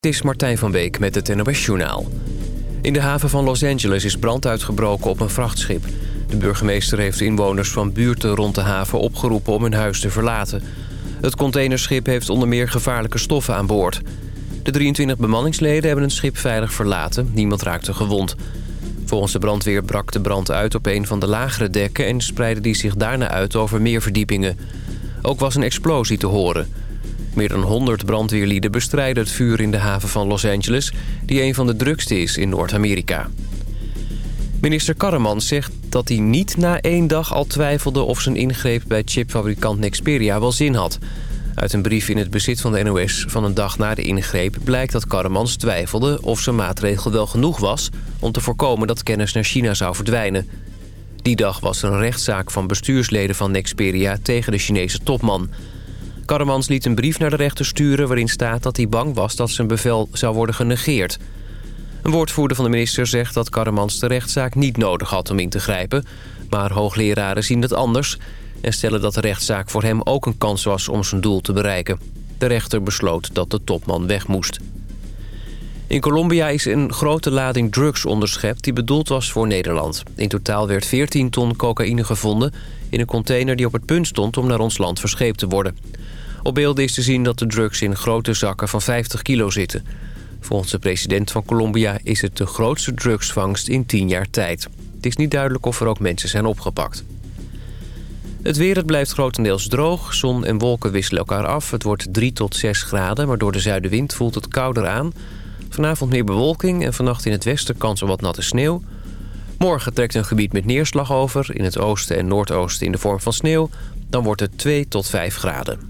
Het is Martijn van Beek met het NOS Journaal. In de haven van Los Angeles is brand uitgebroken op een vrachtschip. De burgemeester heeft inwoners van buurten rond de haven opgeroepen om hun huis te verlaten. Het containerschip heeft onder meer gevaarlijke stoffen aan boord. De 23 bemanningsleden hebben het schip veilig verlaten. Niemand raakte gewond. Volgens de brandweer brak de brand uit op een van de lagere dekken... en spreidde die zich daarna uit over meer verdiepingen. Ook was een explosie te horen... Meer dan 100 brandweerlieden bestrijden het vuur in de haven van Los Angeles... die een van de drukste is in Noord-Amerika. Minister Karreman zegt dat hij niet na één dag al twijfelde... of zijn ingreep bij chipfabrikant Nexperia wel zin had. Uit een brief in het bezit van de NOS van een dag na de ingreep... blijkt dat Karremans twijfelde of zijn maatregel wel genoeg was... om te voorkomen dat kennis naar China zou verdwijnen. Die dag was er een rechtszaak van bestuursleden van Nexperia... tegen de Chinese topman... Karremans liet een brief naar de rechter sturen... waarin staat dat hij bang was dat zijn bevel zou worden genegeerd. Een woordvoerder van de minister zegt dat Karremans de rechtszaak niet nodig had om in te grijpen. Maar hoogleraren zien het anders... en stellen dat de rechtszaak voor hem ook een kans was om zijn doel te bereiken. De rechter besloot dat de topman weg moest. In Colombia is een grote lading drugs onderschept die bedoeld was voor Nederland. In totaal werd 14 ton cocaïne gevonden in een container die op het punt stond om naar ons land verscheept te worden. Op beelden is te zien dat de drugs in grote zakken van 50 kilo zitten. Volgens de president van Colombia is het de grootste drugsvangst in 10 jaar tijd. Het is niet duidelijk of er ook mensen zijn opgepakt. Het weer het blijft grotendeels droog. Zon en wolken wisselen elkaar af. Het wordt 3 tot 6 graden, maar door de zuidenwind voelt het kouder aan. Vanavond meer bewolking en vannacht in het westen kans op wat natte sneeuw. Morgen trekt een gebied met neerslag over. In het oosten en noordoosten in de vorm van sneeuw. Dan wordt het 2 tot 5 graden.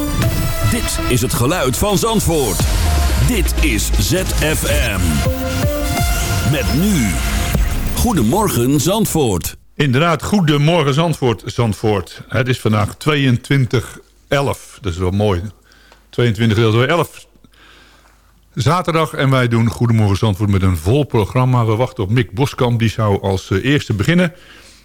Dit is het geluid van Zandvoort. Dit is ZFM. Met nu. Goedemorgen Zandvoort. Inderdaad, goedemorgen Zandvoort, Zandvoort. Het is vandaag 22 11. Dat is wel mooi. 22 deel door 11. Zaterdag en wij doen Goedemorgen Zandvoort met een vol programma. We wachten op Mick Boskamp, die zou als eh, eerste beginnen.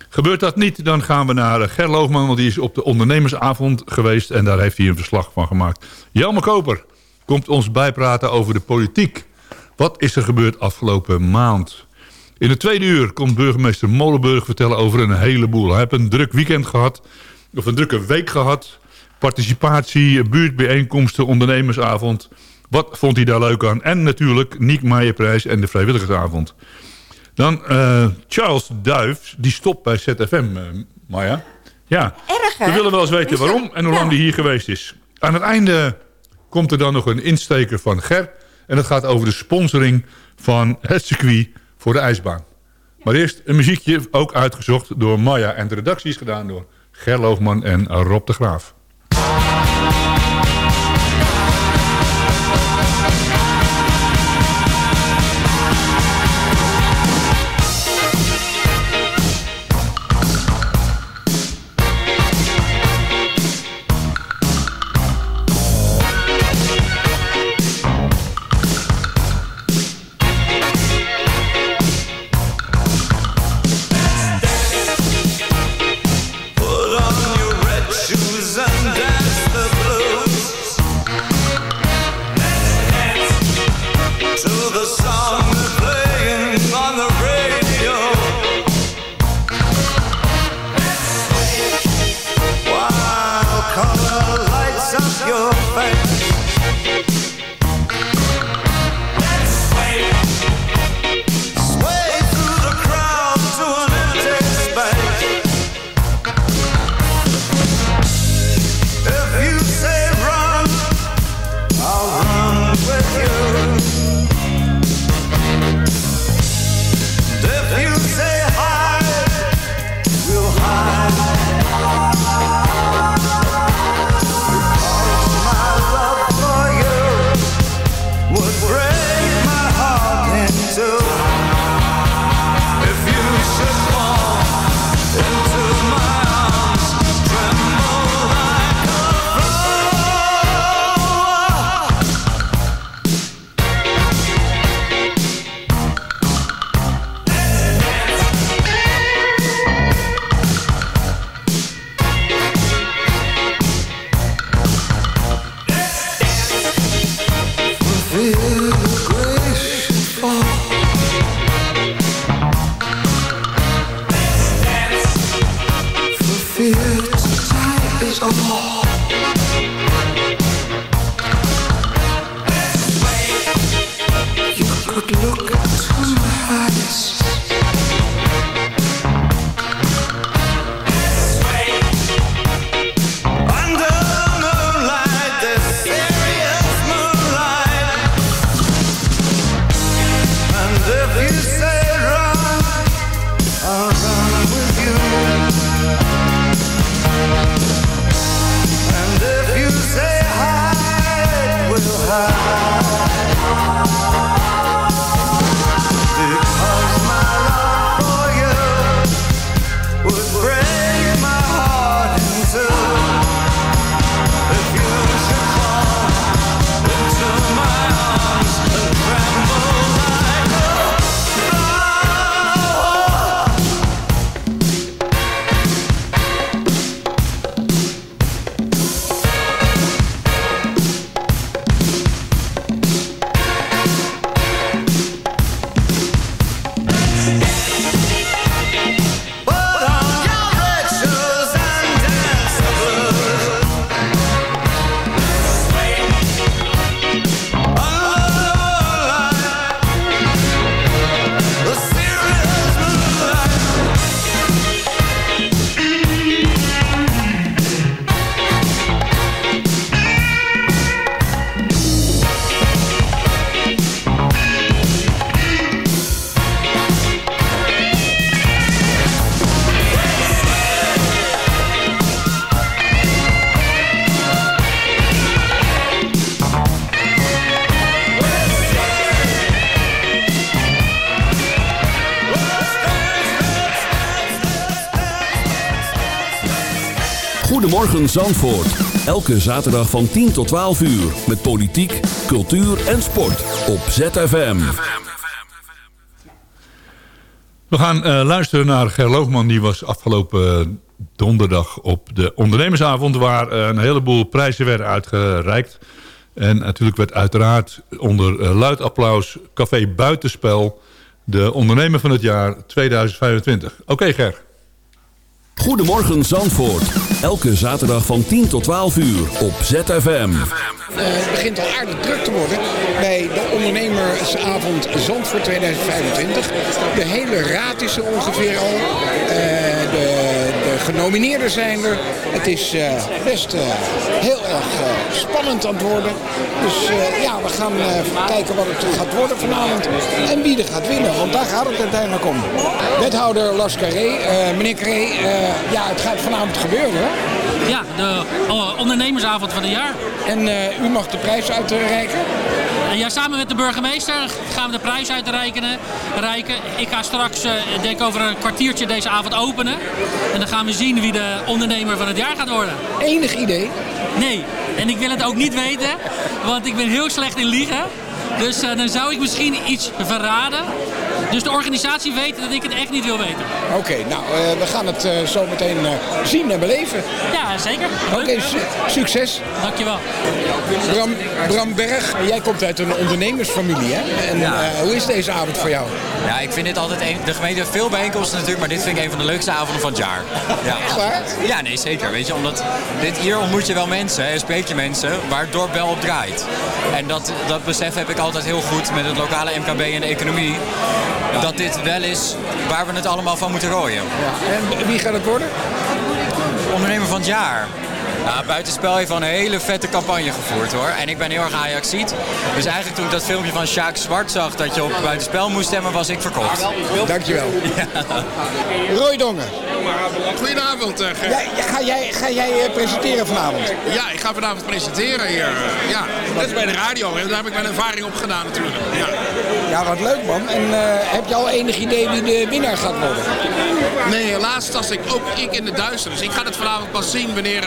Gebeurt dat niet, dan gaan we naar eh, Ger Loogman... want die is op de ondernemersavond geweest... en daar heeft hij een verslag van gemaakt. Jelme Koper komt ons bijpraten over de politiek. Wat is er gebeurd afgelopen maand? In het tweede uur komt burgemeester Molenburg vertellen over een heleboel. Hij heeft een druk weekend gehad, of een drukke week gehad. Participatie, buurtbijeenkomsten, ondernemersavond. Wat vond hij daar leuk aan? En natuurlijk Niek Meijerprijs en de vrijwilligersavond. Dan uh, Charles Duif, die stopt bij ZFM, uh, Maya. Ja, Erg, hè? we willen wel eens weten waarom en hoe lang die hier geweest is. Aan het einde komt er dan nog een insteker van Ger. En dat gaat over de sponsoring van het circuit voor de ijsbaan. Maar eerst een muziekje, ook uitgezocht door Maya. En de redactie is gedaan door Ger Loofman en Rob de Graaf. Goedemorgen Zandvoort. Elke zaterdag van 10 tot 12 uur. Met politiek, cultuur en sport. Op ZFM. We gaan uh, luisteren naar Ger Loogman. Die was afgelopen donderdag op de ondernemersavond... waar uh, een heleboel prijzen werden uitgereikt. En natuurlijk werd uiteraard onder luid applaus... Café Buitenspel de ondernemer van het jaar 2025. Oké Ger. Goedemorgen Zandvoort. Elke zaterdag van 10 tot 12 uur op ZFM. Uh, het begint al aardig druk te worden bij de ondernemersavond Zandvoort 2025. De hele raad is er ongeveer al. De genomineerden zijn er. Het is uh, best heel erg spannend aan het worden. Dus ja, we gaan kijken wat het gaat worden vanavond. En wie er gaat winnen, want daar gaat het uiteindelijk om. Wethouder Lars Carré, meneer Carré, ja, het gaat vanavond gebeuren. Ja, de ondernemersavond van het jaar. En u mag de prijs uitreiken? Ja, samen met de burgemeester gaan we de prijs uitreiken. Reiken. Ik ga straks, uh, denk over een kwartiertje deze avond openen. En dan gaan we zien wie de ondernemer van het jaar gaat worden. Enig idee? Nee, en ik wil het ook niet weten, want ik ben heel slecht in liegen. Dus uh, dan zou ik misschien iets verraden. Dus de organisatie weet dat ik het echt niet wil weten. Oké, okay, nou, uh, we gaan het uh, zo meteen uh, zien en beleven. Ja, zeker. Oké, okay, su succes. Dankjewel. Bram, Bram Berg, jij komt uit een ondernemersfamilie, hè? En ja. hoe is deze avond voor jou? Ja, ik vind dit altijd een... De gemeente heeft veel bijeenkomsten natuurlijk, maar dit vind ik een van de leukste avonden van het jaar. Ja. Echt? Ja, nee, zeker. Weet je, omdat dit, hier ontmoet je wel mensen en spreek je mensen waar het dorp wel op draait. En dat, dat besef heb ik altijd heel goed met het lokale MKB en de economie. Dat dit wel is waar we het allemaal van moeten rooien. Ja. En wie gaat het worden? Ondernemer van het jaar. Nou, buitenspel heeft een hele vette campagne gevoerd hoor. En ik ben heel erg Ajaxiet. Dus eigenlijk toen ik dat filmpje van Sjaak Zwart zag dat je op buitenspel moest stemmen, was ik verkocht. Dankjewel. Ja. Roy Dongen. Goedenavond. Uh, jij, ga jij, ga jij uh, presenteren vanavond? Ja, ik ga vanavond presenteren hier. Uh, ja, net bij de radio. En daar heb ik mijn ervaring op gedaan natuurlijk. Ja, ja wat leuk man. En heb je al enig idee wie de winnaar gaat worden? Nee, helaas was ik ook ik in de duister. Dus ik ga het vanavond pas zien wanneer,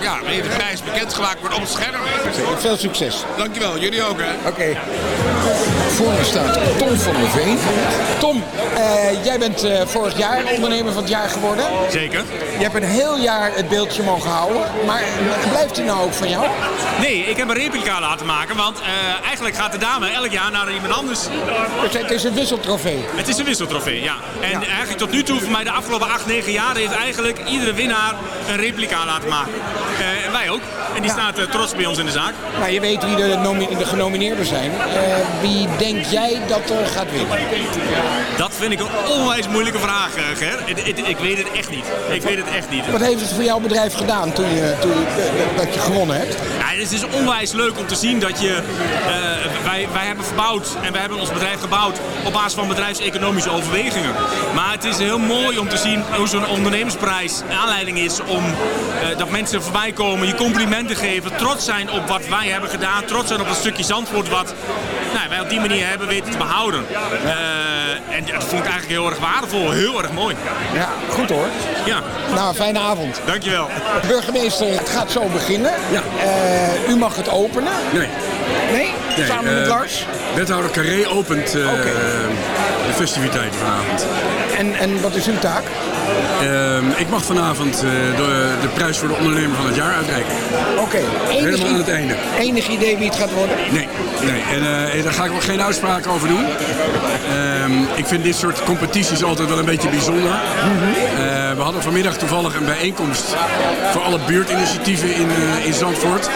ja, wanneer de prijs bekendgemaakt wordt op het scherm. Veel succes. Dankjewel, jullie ook hè. Oké. Okay. Voor me staat Tom van der Veen. Tom, jij bent vorig jaar ondernemer van het jaar geworden. Zeker. Je hebt een heel jaar het beeldje mogen houden. Maar blijft hij nou ook van jou? Nee, ik heb een replica laten maken. Want uh, eigenlijk gaat de dame elk jaar naar iemand anders. Dus het is een wisseltrofee? Het is een wisseltrofee, ja. En ja. eigenlijk tot nu toe, voor mij de afgelopen 8, 9 jaar... heeft eigenlijk iedere winnaar een replica laten maken. En wij ook. En die ja. staat trots bij ons in de zaak. Nou, je weet wie de, de genomineerden zijn. wie denk jij dat er gaat winnen? Dat vind ik een onwijs moeilijke vraag, Ger. Ik, ik, ik weet het echt niet. Ik weet het echt niet. Wat heeft het voor jouw bedrijf gedaan toen je, toen, dat je gewonnen hebt? Ja, het is onwijs leuk om te zien dat je... Uh, wij, wij hebben verbouwd en wij hebben ons bedrijf gebouwd op basis van bedrijfseconomische overwegingen. Maar het is heel mooi om te zien hoe zo'n ondernemersprijs aanleiding is om uh, dat mensen voorbij komen, je complimenten geven, trots zijn op wat wij hebben gedaan, trots zijn op een stukje Zandvoort wat nou, wij op die manier hebben weten te behouden. Uh, en dat vond ik eigenlijk heel erg waardevol, heel erg mooi. Ja, goed hoor. Ja. Nou, fijne avond. Dankjewel. Burgemeester, het gaat zo beginnen. Ja. Uh, u mag het openen. Nee. Nee? nee Samen met Lars? Wethouder Carré opent okay. de festiviteiten vanavond. En, en wat is uw taak? Uh, ik mag vanavond de, de, prijs voor de ondernemer van het jaar uitreiken. Oké. Okay. Helemaal aan het einde. Enig idee wie het gaat worden? Nee. nee. En daar ga ik ook geen uitspraak over doen. Ehm, ik vind dit soort competities altijd wel een beetje bijzonder. Mm -hmm. we hadden vanmiddag toevallig een bijeenkomst voor alle buurtinitiatieven in, in Zandvoort.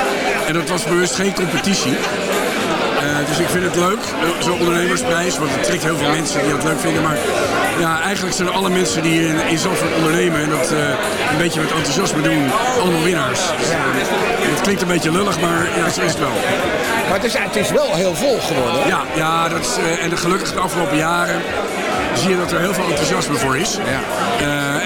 En dat was bewust geen competitie. Uh, dus ik vind het leuk, zo'n ondernemersprijs, want het trekt heel veel mensen die het leuk vinden. Maar ja, eigenlijk zijn alle mensen die in, in Zandvoort ondernemen en dat uh, een beetje met enthousiasme doen, allemaal winnaars. Dus, het klinkt een beetje lullig, maar ja, zo is het wel. Maar het is, het is wel heel vol geworden. Ja, ja dat is, en gelukkig de afgelopen jaren zie je dat er heel veel enthousiasme voor is. Ja.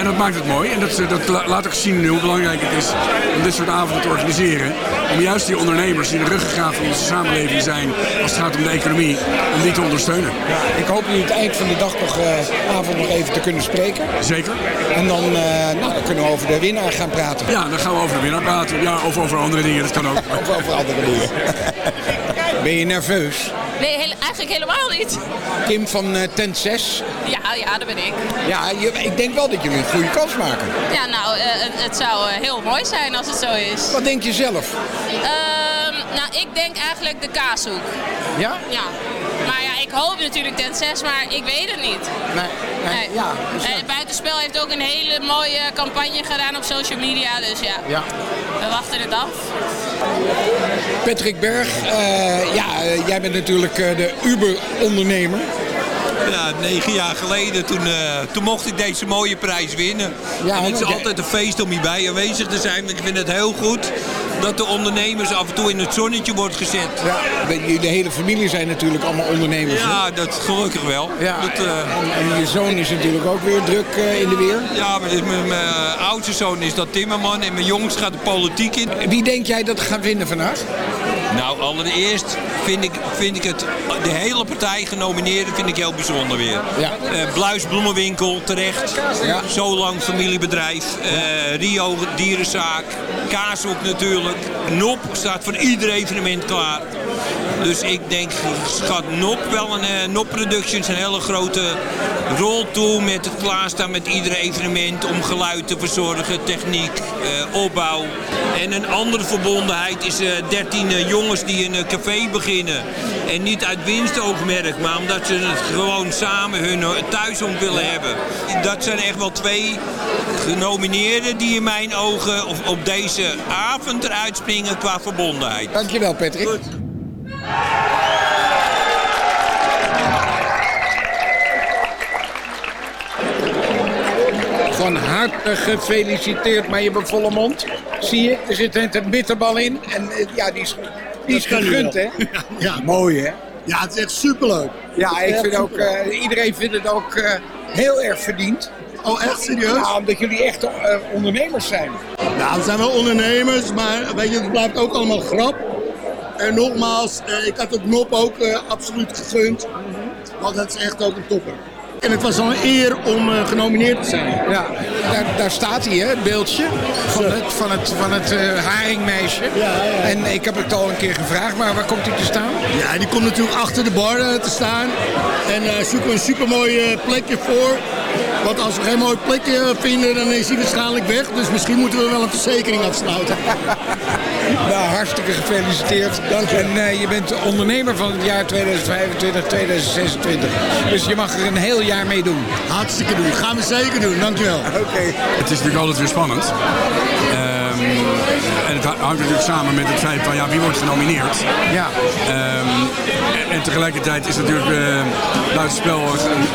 En dat maakt het mooi. En dat, dat laat ook zien hoe belangrijk het is om dit soort avonden te organiseren. Om juist die ondernemers die de ruggengraat van onze samenleving zijn als het gaat om de economie, om die te ondersteunen. Ja, ik hoop jullie het eind van de dag nog, uh, avond nog even te kunnen spreken. Zeker. En dan, uh, nou, dan kunnen we over de winnaar gaan praten. Ja, dan gaan we over de winnaar praten. Ja, of over andere dingen, dat kan ook. of over andere dingen. ben je nerveus? Nee, heel, eigenlijk helemaal niet. Kim van uh, Tent 6. Ja, ja, dat ben ik. Ja, je, ik denk wel dat jullie een goede kans maken. Ja, nou, uh, het, het, zou uh, heel mooi zijn als het zo is. Wat denk je zelf? Um, nou, ik denk eigenlijk de kaashoek. Ja? Ja. Ik hoop natuurlijk Tent 6, maar ik weet het niet. Nee, nee, nee. ja. Dus en Buitenspel heeft ook een hele mooie campagne gedaan op social media, dus ja. ja. We wachten het af. Patrick Berg, uh, ja, jij bent natuurlijk uh, de Uber-ondernemer. Ja, negen jaar geleden, toen, uh, toen mocht ik deze mooie prijs winnen. Ja, en het is altijd een feest om hierbij aanwezig te zijn. Ik vind het heel goed dat de ondernemers af en toe in het zonnetje wordt gezet. Ja, de hele familie zijn natuurlijk allemaal ondernemers. Ja, dat gelukkig wel. Ja, dat, uh... en, en, je zoon is natuurlijk ook weer druk uh, in de weer. Ja, maar mijn, mijn oudste zoon is dat timmerman en mijn jongste gaat de politiek in. Wie denk jij dat gaat winnen vandaag? Nou, allereerst vind ik, vind ik het, de hele partij genomineerden vind ik heel bijzonder weer. Ja. Uh, Bluis Bloemenwinkel, terecht. Ja. Zo lang familiebedrijf. Uh, Rio Dierenzaak. Kaashoek natuurlijk. NOP staat voor ieder evenement klaar. Dus ik denk, schat NOP wel een uh, NOP Productions een hele grote rol toe met het klaarstaan met ieder evenement om geluid te verzorgen, techniek, uh, opbouw. En een andere verbondenheid is uh, 13 jongens die een café beginnen. En niet uit winstoogmerk, maar omdat ze het gewoon samen hun thuisomp willen hebben. Dat zijn echt wel twee genomineerden die in mijn ogen op, op deze avond eruit springen qua verbondenheid. Dankjewel Patrick. Goed. Van harte gefeliciteerd, maar je volle mond. Zie je, er zit een bitterbal in. En ja, die is, die is gegund, hè? Ja, ja. Mooi, hè? Ja, het is echt superleuk. Ja, ik vind ook, uh, iedereen vindt het ook uh, heel erg verdiend. Oh, echt serieus? Ja, omdat jullie echt uh, ondernemers zijn. Nou, we zijn wel ondernemers, maar weet je, het blijft ook allemaal grap. En nogmaals, uh, ik had het Nop ook uh, absoluut gegund. Want dat is echt ook een topper. En het was al een eer om uh, genomineerd te zijn. Ja, daar, daar staat hij, hè, het beeldje van het, van het, van het haringmeisje. Ja, ja. En ik heb het al een keer gevraagd, maar waar komt hij te staan? Ja, die komt natuurlijk achter de bar te staan. En zoeken we een supermooi plekje voor. Want als we geen mooi plekje vinden, dan is hij waarschijnlijk weg. Dus misschien moeten we wel een verzekering afsluiten. nou, hartstikke gefeliciteerd. Dank je. En uh, je bent ondernemer van het jaar 2025, 2026. Dus je mag er een heel jaar mee doen. Hartstikke doen. Gaan we zeker doen. Dankjewel. Oké. Okay. Het is natuurlijk altijd weer spannend. Um, en het hangt natuurlijk samen met het feit van ja, wie wordt genomineerd. Ja. Um, en, en, tegelijkertijd is natuurlijk uh, Buitenspel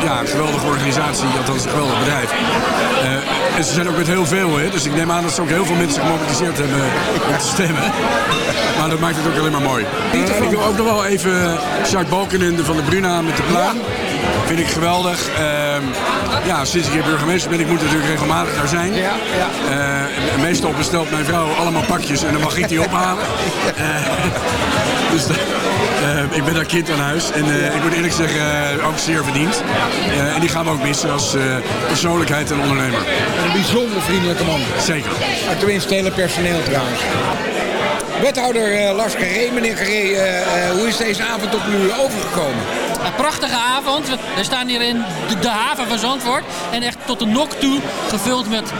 ja, een geweldige organisatie, althans een geweldig bedrijf. Uh, en ze zijn ook met heel veel, hè, dus ik neem aan dat ze ook heel veel mensen gemobiliseerd hebben om te stemmen. Maar dat maakt het ook alleen maar mooi. Ik wil ook nog wel even Jacques Balkenende van de Bruna met de Plaan. Vind ik geweldig. Uh, ja, sinds ik hier burgemeester ben, ik moet natuurlijk regelmatig daar zijn. Ja, ja. Uh, meestal bestelt mijn vrouw allemaal pakjes en dan mag ik die ophalen. Uh, dus uh, ik ben daar kind aan huis. En ik moet eerlijk zeggen, ook zeer verdiend. en die gaan we ook missen als persoonlijkheid en ondernemer. Een bijzonder vriendelijke man. Zeker. Maar tenminste, het hele personeel trouwens. Wethouder uh, Lars Carré, meneer Carré, uh, uh, hoe is deze avond op u overgekomen? Een prachtige avond. We staan hier in de, haven van Zandvoort. En echt tot de nok toe gevuld met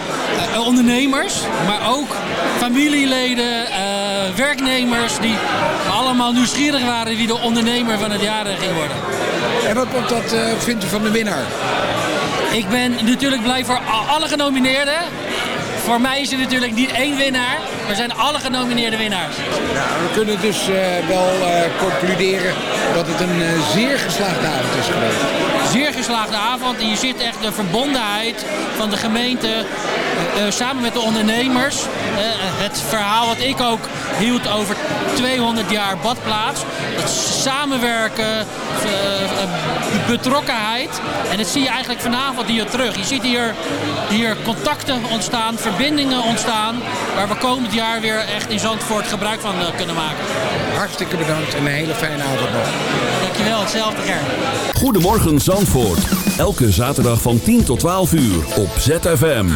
ondernemers. Maar ook familieleden, werknemers die allemaal nieuwsgierig waren wie de ondernemer van het jaar ging worden. En wat, uh, vindt u van de winnaar? Ik ben natuurlijk blij voor alle genomineerden. Voor mij is er natuurlijk niet één winnaar, maar zijn alle genomineerde winnaars. Nou, we kunnen dus uh, wel uh, concluderen dat het een uh, zeer geslaagde avond is geweest. Zeer geslaagde avond en je ziet echt de verbondenheid van de gemeente samen met de ondernemers. het verhaal wat ik ook hield over 200 jaar badplaats. Samenwerken, betrokkenheid. En dat zie je eigenlijk vanavond hier terug. Je ziet hier, hier contacten ontstaan, verbindingen ontstaan... waar we komend jaar weer echt in Zandvoort gebruik van kunnen maken. Hartstikke bedankt en een hele fijne avond nog. Dankjewel, hetzelfde Ger. Goedemorgen Zandvoort. Elke zaterdag van 10 tot 12 uur op ZFM.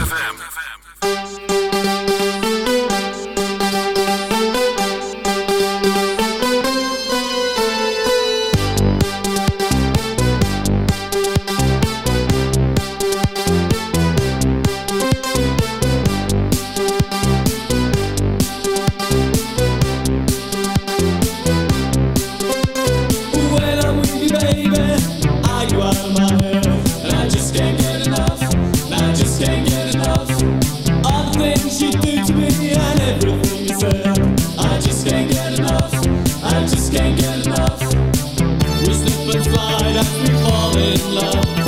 birds as we fall in love.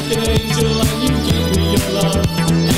like an angel and you give me your love.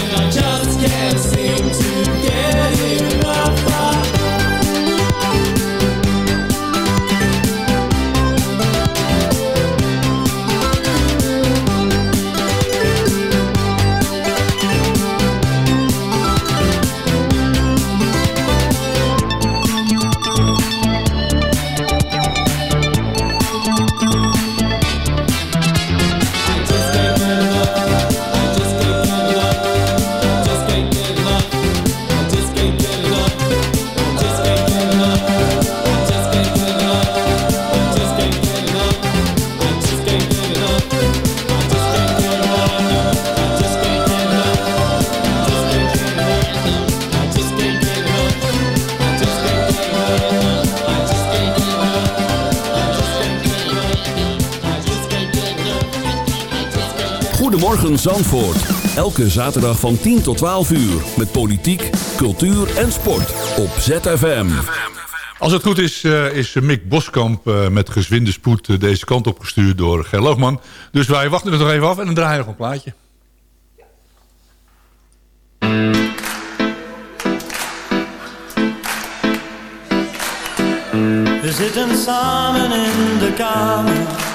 Zandvoort. Elke zaterdag van 10 tot 12 uur. Met politiek, cultuur en sport. Op ZFM. Als het goed is, uh, is Mick Boskamp uh, met gezwinde spoed uh, deze kant opgestuurd door Ger Loogman. Dus wij wachten er nog even af en dan draaien we nog een plaatje. We zitten samen in de kamer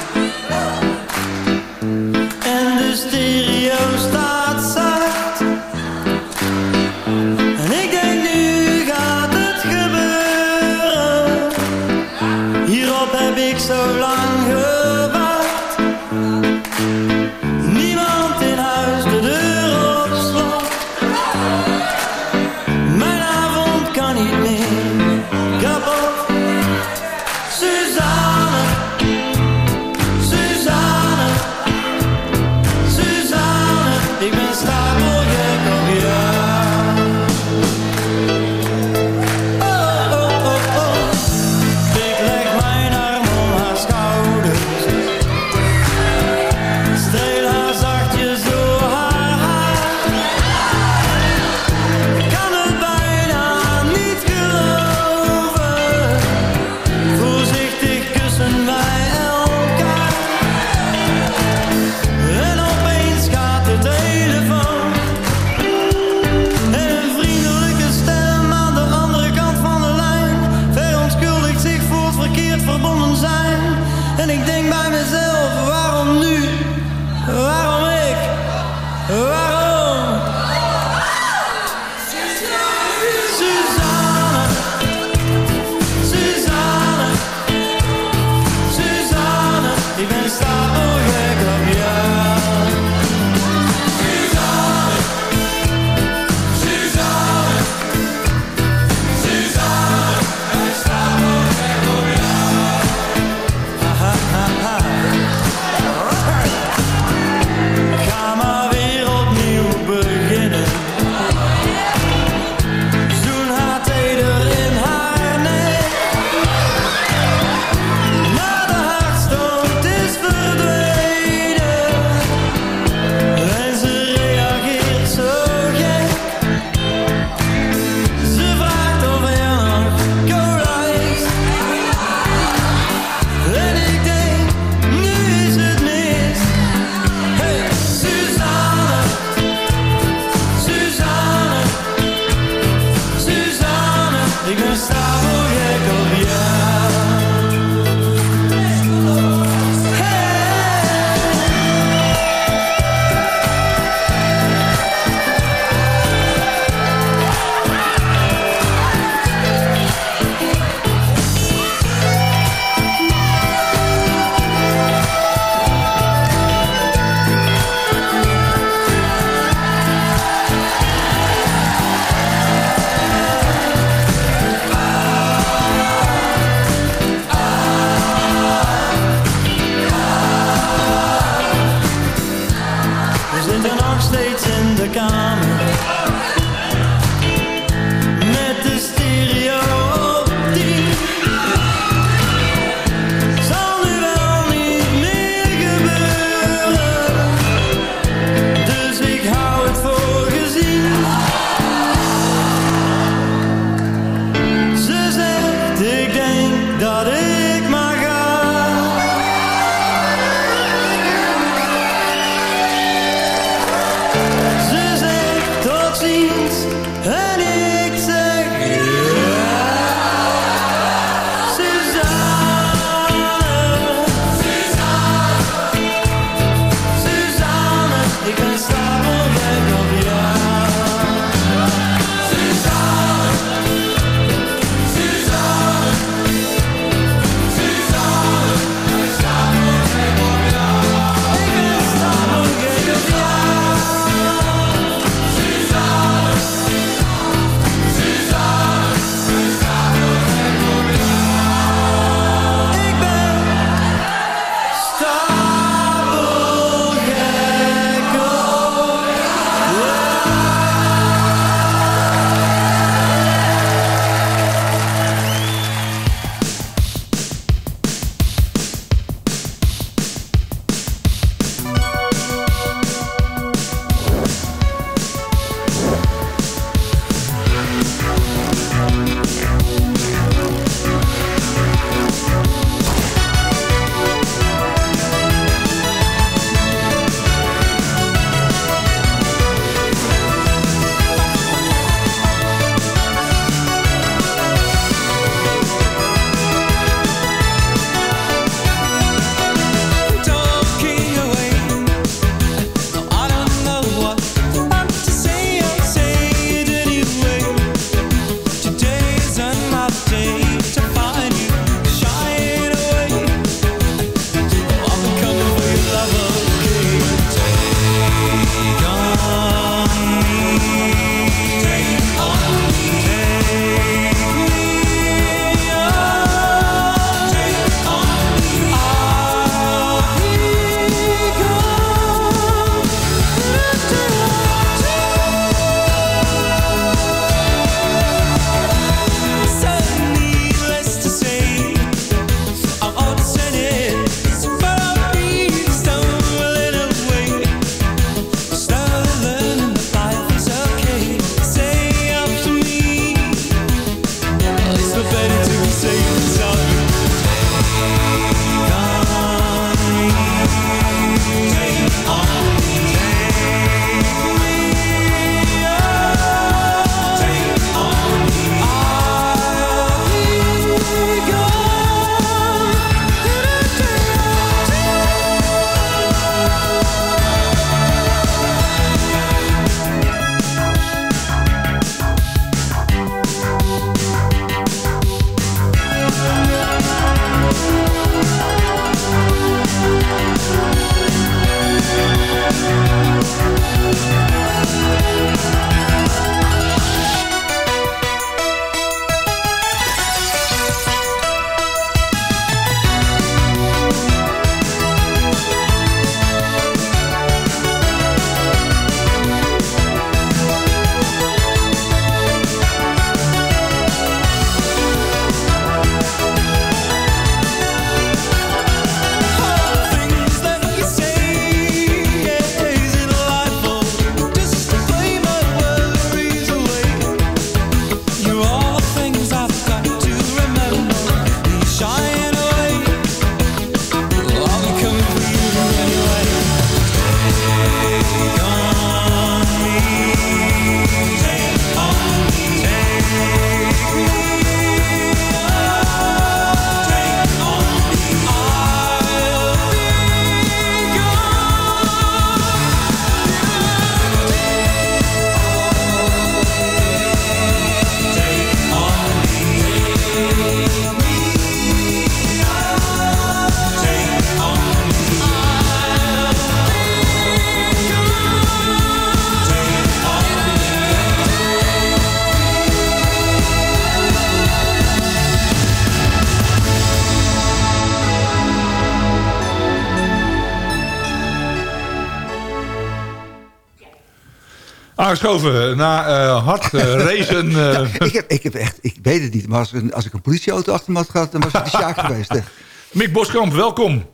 Aangeschoven na eh, hard eh, racen. eh, ik, heb, ik heb echt, ik weet het niet, maar als, als ik een politieauto achter me had gehad, dan was het de Sjaak geweest. Echt. Mick Boskamp, welkom.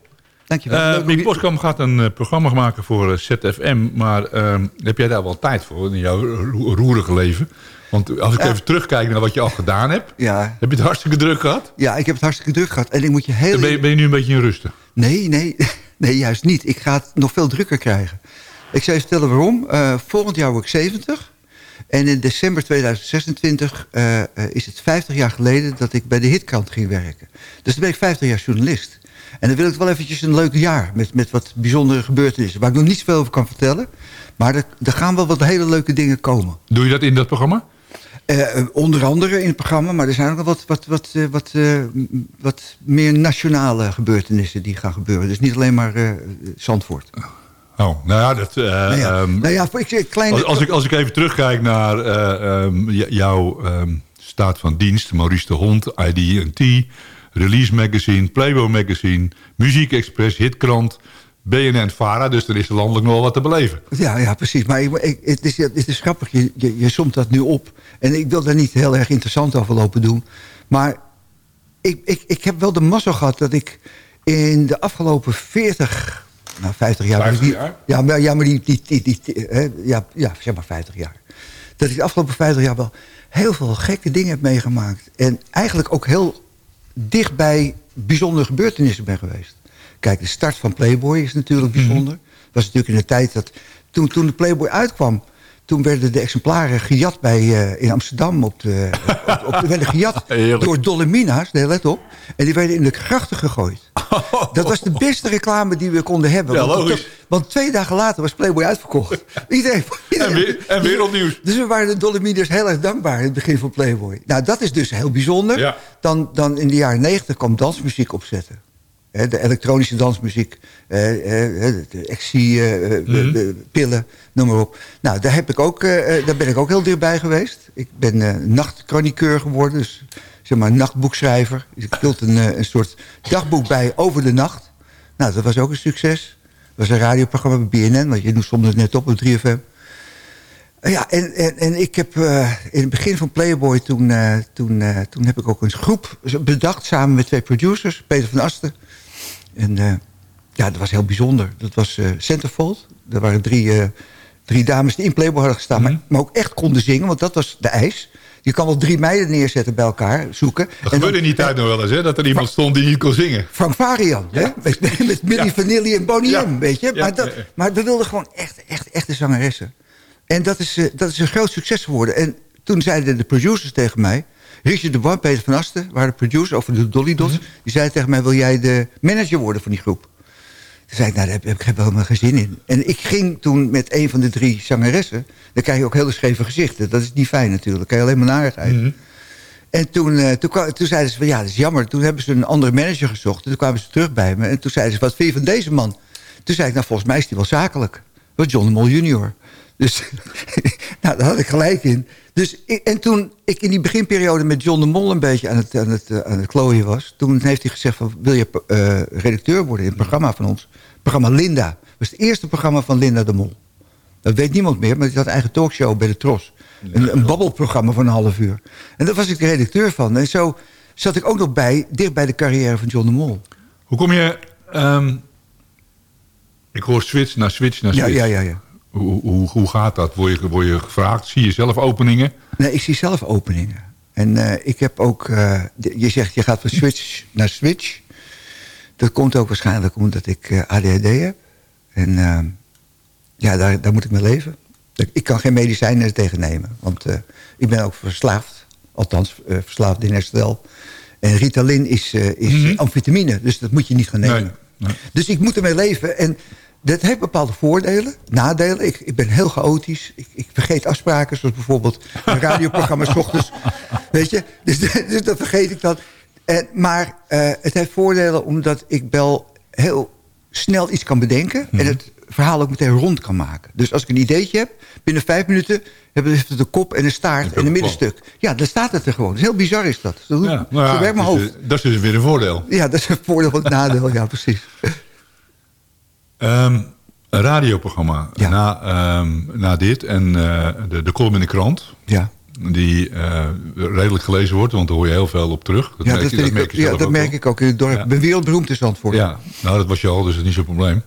Dankjewel. Om Mick Boskamp gaat een programma maken voor ZFM. Maar ehm, heb jij daar wel tijd voor in jouw ro- roerige leven? Want als ik Ja. even terugkijk naar wat je al gedaan hebt... Ja. heb je het hartstikke druk gehad? Ja, ik heb het hartstikke druk gehad. En ik moet je heel... Ben je, ben je nu een beetje in rusten? Nee, nee, nee, juist niet. Ik ga het nog veel drukker krijgen. Ik zal je vertellen waarom. Eh, volgend jaar word ik 70. En in december 2026 eh, eh, is het 50 jaar geleden dat ik bij de Hitkrant ging werken. Dus dan ben ik 50 jaar journalist. En dan wil ik wel eventjes een leuk jaar met, met wat bijzondere gebeurtenissen. Waar ik nog niet zoveel over kan vertellen. Maar er, er gaan wel wat hele leuke dingen komen. Doe je dat in dat programma? Onder andere in het programma, maar er zijn ook nog wat, wat, wat, wat, wat meer nationale gebeurtenissen die gaan gebeuren. Dus niet alleen maar Zandvoort. Oh, nou ja, dat... eh, Nou ja, nou ja, voor- ik, zeg, kleine... als, als, ik, als ik even terugkijk naar eh, ehm, jouw ehm, staat van dienst... Maurice de Hond, ID&T, Release Magazine, Playboy Magazine... Muziek Express, Hitkrant, BNN Vara... dus er is landelijk nog wel wat te beleven. Ja, ja, precies. Maar ik, ik- het, is, het is grappig, je, je, je somt dat nu op. En ik wil daar niet heel erg interessant over lopen doen. Maar ik, ik, ik heb wel de mazzel gehad dat ik in de afgelopen 40, nou 50 jaar... 50 die- jaar? Ja, maar, ja, maar die, die, die, hè, ja, ja, zeg maar 50 jaar. Dat ik de afgelopen 50 jaar wel heel veel gekke dingen heb meegemaakt. En eigenlijk ook heel dicht bij bijzondere gebeurtenissen ben geweest. Kijk, de start van Playboy is natuurlijk Mhm. bijzonder. Dat was natuurlijk in de tijd dat... Toen, toen de Playboy uitkwam... Toen werden de exemplaren gejat bij, eh, in Amsterdam. Op de, op, op, de- werden gejat door Dolomina's, nee, let op. En die werden in de grachten gegooid. Dat was de beste reclame die we konden hebben. Ja, want, logisch. want twee dagen later was Playboy uitverkocht. Iedereen, iedereen- En weer- en wereldnieuws. Dus we waren de Dolominers heel erg dankbaar in het begin van Playboy. Nou, dat is dus heel bijzonder. Ja. Dan, dan in de jaren negentig kwam dansmuziek opzetten. Hè, de elektronische dansmuziek, eh, eh, de ecstasy-pillen, noem maar op. Nou, daar, heb ik ook, eh, eh, daar ben ik ook heel dichtbij geweest. Ik ben eh nachtchroniqueur geworden, dus zeg maar nachtboekschrijver. Ik hield een, eh, een soort dagboek bij over de nacht. Nou, dat was ook een succes. Dat was een radioprogramma bij BNN, want je noemde soms het net op op 3FM. Ja, en, en, en ik heb eh, in het begin van Playboy... Toen, eh, toen, eh, toen heb ik ook een groep bedacht... samen met twee producers, Peter van Asten. En eh, ja, dat was heel bijzonder. Dat was eh Centerfold. Er waren drie, eh, drie dames die in Playboy hadden gestaan... maar, maar ook echt konden zingen, want dat was de eis. Je kan wel drie meiden neerzetten bij elkaar, zoeken. Dat gebeurde in die tijd nog wel eens, hè? Dat er iemand stond die niet kon zingen. Frank Varian, hè? Met, met, Milli Vanilli en Bonnie. M, weet je. Maar, dat, maar we wilden gewoon echt, echt, echte zangeressen. En dat is, eh, dat is een groot succes geworden. En toen zeiden de producers tegen mij... Richard de Bois, Peter van Asten, waren de producers over de Dolly Dots. Mhm. Die zeiden tegen mij, wil jij de manager worden van die groep? Toen zei ik, nou, daar heb, ik helemaal geen zin in. En ik ging toen met een van de drie zangeressen... dan krijg je ook hele scheve gezichten. Dat is niet fijn natuurlijk. Dan krijg je alleen maar narigheid. Mhm. En toen, eh, toen, toen zeiden ze van ja, dat is jammer. Toen hebben ze een andere manager gezocht. En toen kwamen ze terug bij me. En toen zeiden ze, wat vind je van deze man? Toen zei ik, nou volgens mij is hij wel zakelijk. Dat was John de Mol junior. Dus nou, daar had ik gelijk in. Dus ik, en toen ik in die beginperiode met John de Mol een beetje aan het, aan het, eh, aan het klooien was... toen heeft hij gezegd van, wil je eh, redacteur worden in het programma van ons? Het programma Linda. Dat was het eerste programma van Linda de Mol. Dat weet niemand meer, maar die had een eigen talkshow bij de Tros. Een, een babbelprogramma van een half uur. En daar was ik de redacteur van. En zo zat ik ook nog bij, dicht bij de carrière van John de Mol. Hoe kom je... ehm, ik hoor switch naar switch naar Ja, switch. ja, ja, ja. Hoe, hoe, hoe gaat dat? Word je, word je gevraagd? Zie je zelf openingen? Nee, ik zie zelf openingen. En eh, ik heb ook... eh, je zegt, je gaat van switch naar switch. Dat komt ook waarschijnlijk omdat ik eh, ADHD heb. En ja, daar, daar moet ik mee leven. Ik- kan geen medicijnen tegen nemen. Want ik ben ook verslaafd. Althans, verslaafd in herstel. En Ritalin is, is amfetamine. Dus dat moet je niet gaan nemen. Dus ik moet ermee leven. En dat heeft bepaalde voordelen, nadelen. Ik, ik ben heel chaotisch. Ik, ik vergeet afspraken, zoals bijvoorbeeld een radioprogramma 's ochtends. Weet je? Dus, dus dat vergeet ik dan. En, maar eh, het heeft voordelen omdat ik wel heel snel iets kan bedenken... Mhm. en het verhaal ook meteen rond kan maken. Dus als ik een ideetje heb, binnen vijf minuten... heeft het een kop en een staart en een middenstuk. Ja, dan staat het er gewoon. heel bizar is dat. Zo, Ja, zo nou ja, werkt mijn dus, hoofd. eh, dat is dus weer een voordeel. Ja, dat is een voordeel van het nadeel. Ja, precies. Ehm, een radioprogramma na, ehm, na dit en eh, de, de column in de krant. Ja. Die eh, redelijk gelezen wordt, want daar hoor je heel veel op terug. ja, merk dat, je- ik merk ja, dat ook merk ik ook in het dorp. Ik ben wereldberoemd in Zandvoort. Ja, nou dat was je al, dus dat is niet zo'n probleem.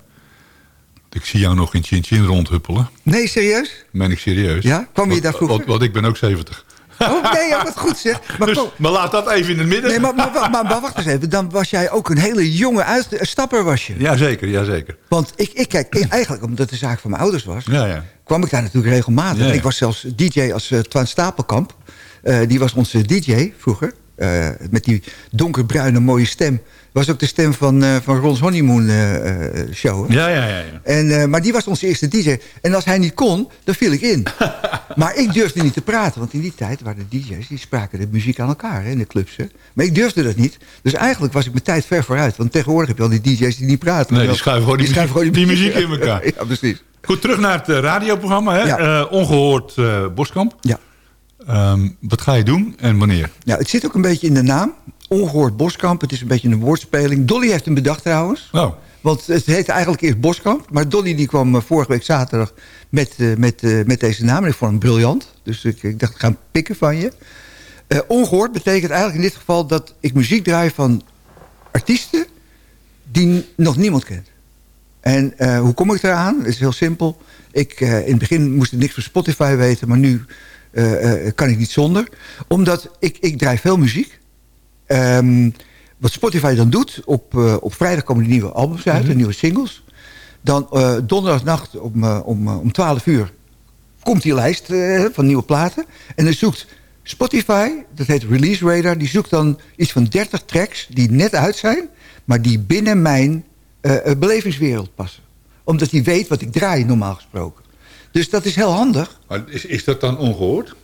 Ik zie jou nog in Chin Chin rondhuppelen. Nee, serieus? Meen ik serieus. Ja? Kwam je daar vroeger? Want, want ik ben ook 70. Oh, nee, ja, wat goed zeg. Maar, Dus, maar laat dat even in het midden. nee, maar, maar, maar, wacht eens even. Dan was jij ook een hele jonge uit, stapper was je. Jazeker, jazeker. Want ik, ik kijk, eigenlijk omdat het de zaak van mijn ouders was... Ja, ja. kwam ik daar natuurlijk regelmatig. Ik was zelfs DJ als uh, Twan Stapelkamp. Eh, die was onze DJ vroeger. Eh, met die donkerbruine mooie stem. Was ook de stem van, eh, van Ron's Honeymoon eh, show. Ja, ja, ja. ja. En, maar die was onze eerste DJ. En als hij niet kon, dan viel ik in. maar ik durfde niet te praten. Want in die tijd waren de DJ's, die spraken de muziek aan elkaar hè, in de clubs. Hè. Maar ik durfde dat niet. Dus eigenlijk was ik mijn tijd ver vooruit. Want tegenwoordig heb je al die DJ's die niet praten. Nee, die schuiven gewoon die, muziek, die muziek in elkaar. ja, precies. Goed, terug naar het radioprogramma. Hè? Ja. Eh, ongehoord eh, Boskamp. Ja. Ehm, wat ga je doen en wanneer? Ja, het zit ook een beetje in de naam. Ongehoord Boskamp. Het is een beetje een woordspeling. Dolly heeft hem bedacht trouwens. Oh. Want het heette eigenlijk eerst Boskamp. Maar Dolly die kwam eh, vorige week zaterdag met, eh, met, eh, met deze naam. En ik vond hem briljant. Dus ik, ik dacht, ik ga hem pikken van je. Eh, ongehoord betekent eigenlijk in dit geval dat ik muziek draai van artiesten die nog niemand kent. En hoe kom ik eraan? Het is heel simpel. Ik, in het begin moest ik niks van Spotify weten, maar nu kan ik niet zonder. Omdat ik, ik draai veel muziek. Ehm, wat Spotify dan doet, op, eh, op vrijdag komen de nieuwe albums uit, de nieuwe singles. Dan eh, donderdagnacht om, eh, om, eh, om 12 uur komt die lijst eh, van nieuwe platen. En dan zoekt Spotify, dat heet Release Radar... die zoekt dan iets van 30 tracks die net uit zijn... maar die binnen mijn eh, eh, belevingswereld passen. Omdat hij weet wat ik draai, normaal gesproken. Dus dat is heel handig. Maar is, is dat dan ongehoord?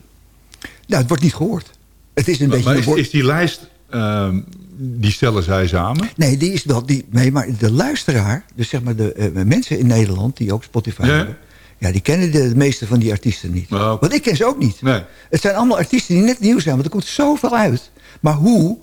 Nou, het wordt niet gehoord. Het is een Maar, beetje... maar is, die lijst, ehm, die stellen zij samen? Nee, die is wel. Die, nee, maar de luisteraar, dus zeg maar de eh, mensen in Nederland die ook Spotify Ja. hebben, ja, die kennen de, de meeste van die artiesten niet. Want ik ken ze ook niet. Nee. Het zijn allemaal artiesten die net nieuw zijn, want er komt zoveel uit. Maar hoe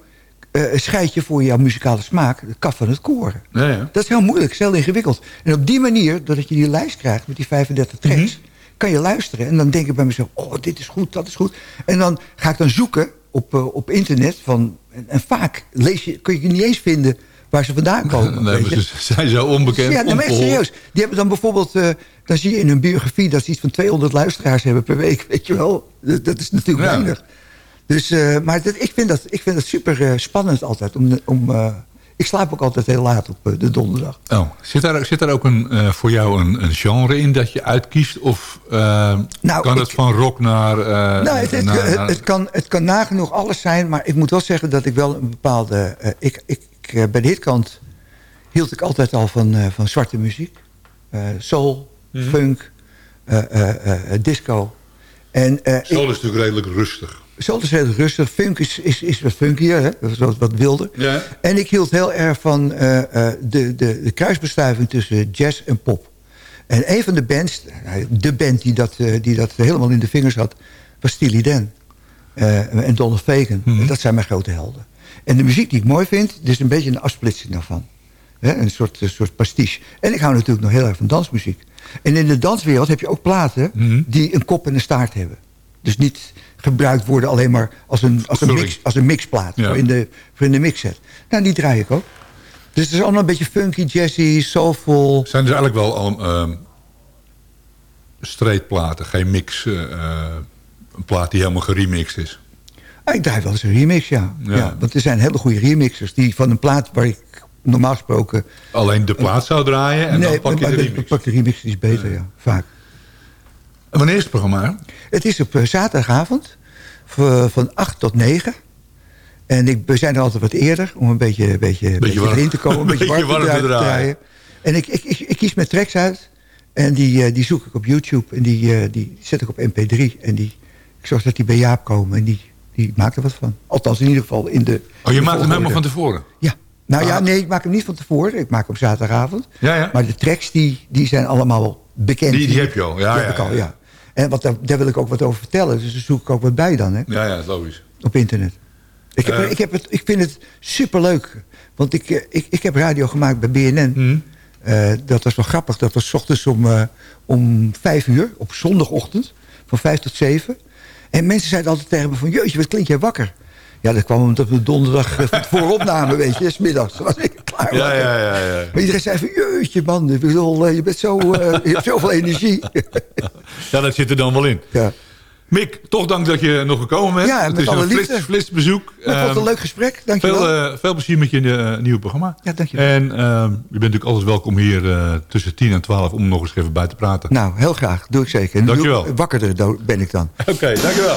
eh scheid je voor jouw muzikale smaak de kaf van het koren? Ja, ja. Dat is heel moeilijk, is heel ingewikkeld. En op die manier, doordat je die lijst krijgt met die 35 tracks... Mhm. kan je luisteren en dan denk ik bij mezelf... oh, dit is goed, dat is goed. En dan ga ik dan zoeken op, eh, op internet. Van, en, en vaak lees je, kun je niet eens vinden waar ze vandaan komen. Nee, ze zijn zo onbekend, Ja, nee, maar echt serieus. Die hebben dan bijvoorbeeld... eh, dan zie je in hun biografie dat ze iets van 200 luisteraars hebben per week. Weet je wel? Dat, dat is natuurlijk Ja. weinig. Dus, eh, maar dat, ik, vind dat, ik vind dat super eh, spannend altijd. Om, om, eh, ik slaap ook altijd heel laat op de donderdag. Oh, zit daar, zit daar ook een, eh, voor jou een, een genre in dat je uitkiest? Of Nou, kan ik- het van rock naar... eh, nou, het, het, naar- het, naar- het kan, het kan nagenoeg alles zijn. Maar ik moet wel zeggen dat ik wel een bepaalde... eh, ik, ik, ik, bij de hitkant hield ik altijd al van, eh, van zwarte muziek. Eh, soul, Mhm. funk, eh, eh, eh, disco. En, eh, Soul is natuurlijk redelijk rustig. Soul is heel rustig. Funk is, is, is wat funkier, hè? Wat, wat wilder. Ja. En ik hield heel erg van eh, eh, de, de, de kruisbestuiving tussen jazz en pop. En een van de bands, nou, de band die dat, eh, die dat helemaal in de vingers had... was Steely Dan Eh, en Donald Fagen. Mhm. Dat zijn mijn grote helden. En de muziek die ik mooi vind, is een beetje een afsplitsing daarvan. Hè, een, soort, een soort pastiche. En ik hou natuurlijk nog heel erg van dansmuziek. En in de danswereld heb je ook platen Mhm. die een kop en een staart hebben. Dus niet gebruikt worden alleen maar als een, als een, mix, als een mixplaat. Ja. Voor, in de, voor in de mixset. Nou, die draai ik ook. Dus het is allemaal een beetje funky, jazzy, soulful. Zijn dus eigenlijk wel al ehm streetplaten, geen mix... eh, eh, een plaat die helemaal geremixed is. Ah, ik draai wel eens een remix, ja. Ja. ja. want er zijn hele goede remixers die van een plaat waar ik normaal gesproken... Alleen de plaat zou draaien en dan pak je de- remix. pak de remix, die is beter, ja. Vaak. En wanneer is het programma? Het is op eh, zaterdagavond van 8 tot 9. En ik, we zijn er altijd wat eerder om een beetje, een beetje, beetje warm. erin te komen. Een beetje, Beetje warm, te warm te draaien- draaien. En ik, ik, ik, ik kies mijn tracks uit. En die, eh, die zoek ik op YouTube. En die, eh, die zet ik op mp3. En die, ik zorg dat die bij Jaap komen. En die, die maakt er wat van. Althans in ieder geval in de Oh, je de maakt hem helemaal van tevoren? Ja. Nou ja, Ah. nee, ik maak hem niet van tevoren. Ik maak hem zaterdagavond. Ja, ja. Maar de tracks die, die zijn allemaal bekend. Die- die heb je al. Ja, Die ja, heb ik al, ja. En wat, daar, daar wil ik ook wat over vertellen. Dus daar zoek ik ook wat bij dan, hè, Ja, ja, logisch. op internet. Ik, heb, Eh. ik, heb het, ik vind het superleuk. Want ik, eh, ik, ik heb radio gemaakt bij BNN. Mhm. Eh, dat was wel grappig. Dat was 's ochtends om, om vijf uur. Op zondagochtend. Van vijf tot zeven. En mensen zeiden altijd tegen me van... Jeetje, wat klink jij wakker? Ja, dat kwam omdat we donderdag eh, van tevoren opnamen, weet je. 's middags was ik klaar. Ja, ja, ja, ja. Maar iedereen zei van... Jeetje, man. Ik bedoel, eh, je, bent zo, eh, je hebt zoveel energie. Ja, dat zit er dan wel in. ja. Mick, toch dank dat je nog gekomen bent. Ja, het met is alle een flits, bezoek. Maar het was een Ehm, leuk gesprek, dankjewel. Veel, eh, veel plezier met je nieuwe programma. Ja, dankjewel. En ehm, je bent natuurlijk altijd welkom hier tussen 10 en 12 om nog eens even bij te praten. Nou, heel graag. Doe ik zeker. En Dankjewel. doe- Wakkerder ben ik dan. Oké, dankjewel.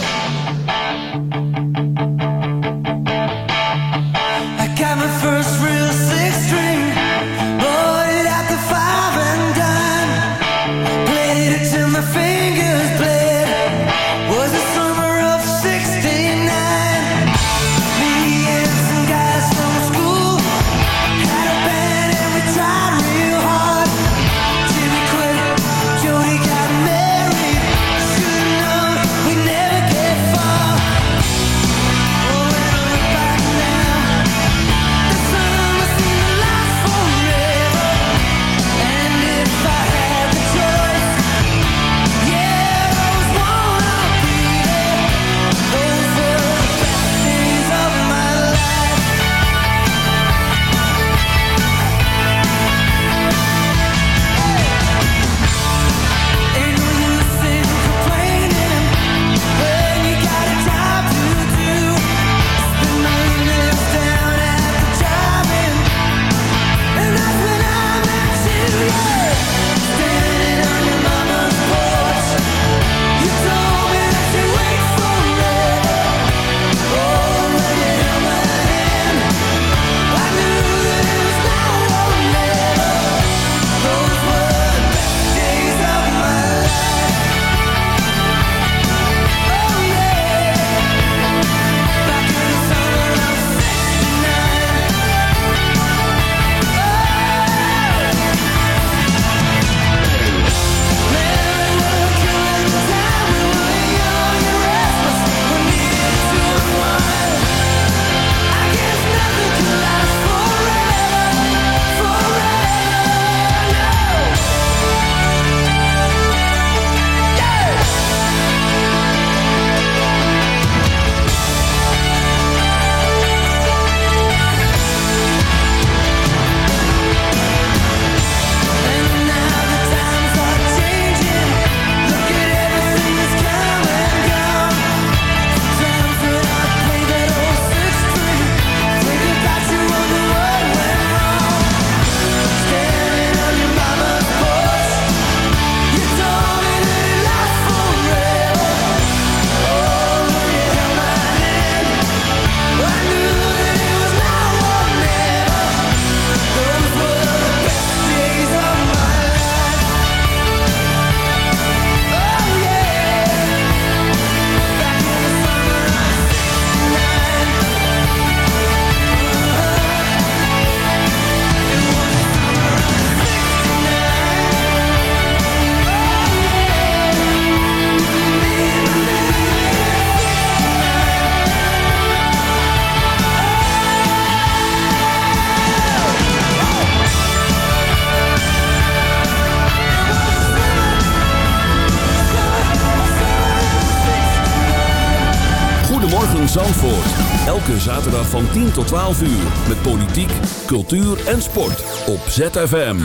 Van 10 tot 12 uur. Met politiek, cultuur en sport. Op ZFM.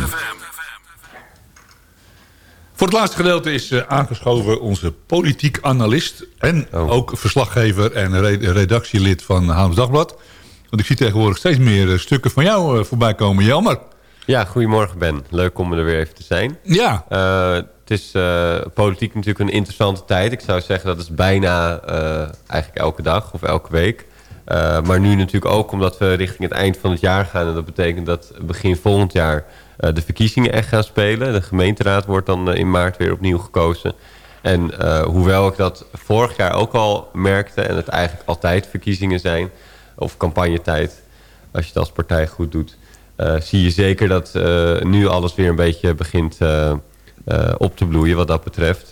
Voor het laatste gedeelte is eh, aangeschoven onze politiek analist... en ook verslaggever en re- redactielid van Haams Dagblad. Want ik zie tegenwoordig steeds meer eh, stukken van jou eh, voorbij komen. Jelmer. Ja, goedemorgen Ben. Leuk om er weer even te zijn. Ja. Eh, het is eh, politiek natuurlijk een interessante tijd. Ik zou zeggen dat is bijna eh, eigenlijk elke dag of elke week. Eh, maar nu natuurlijk ook omdat we richting het eind van het jaar gaan. En dat betekent dat begin volgend jaar eh, de verkiezingen echt gaan spelen. De gemeenteraad wordt dan eh, in maart weer opnieuw gekozen. En hoewel ik dat vorig jaar ook al merkte... en het eigenlijk altijd verkiezingen zijn, of campagnetijd... als je het als partij goed doet... zie je zeker dat nu alles weer een beetje begint op te bloeien wat dat betreft.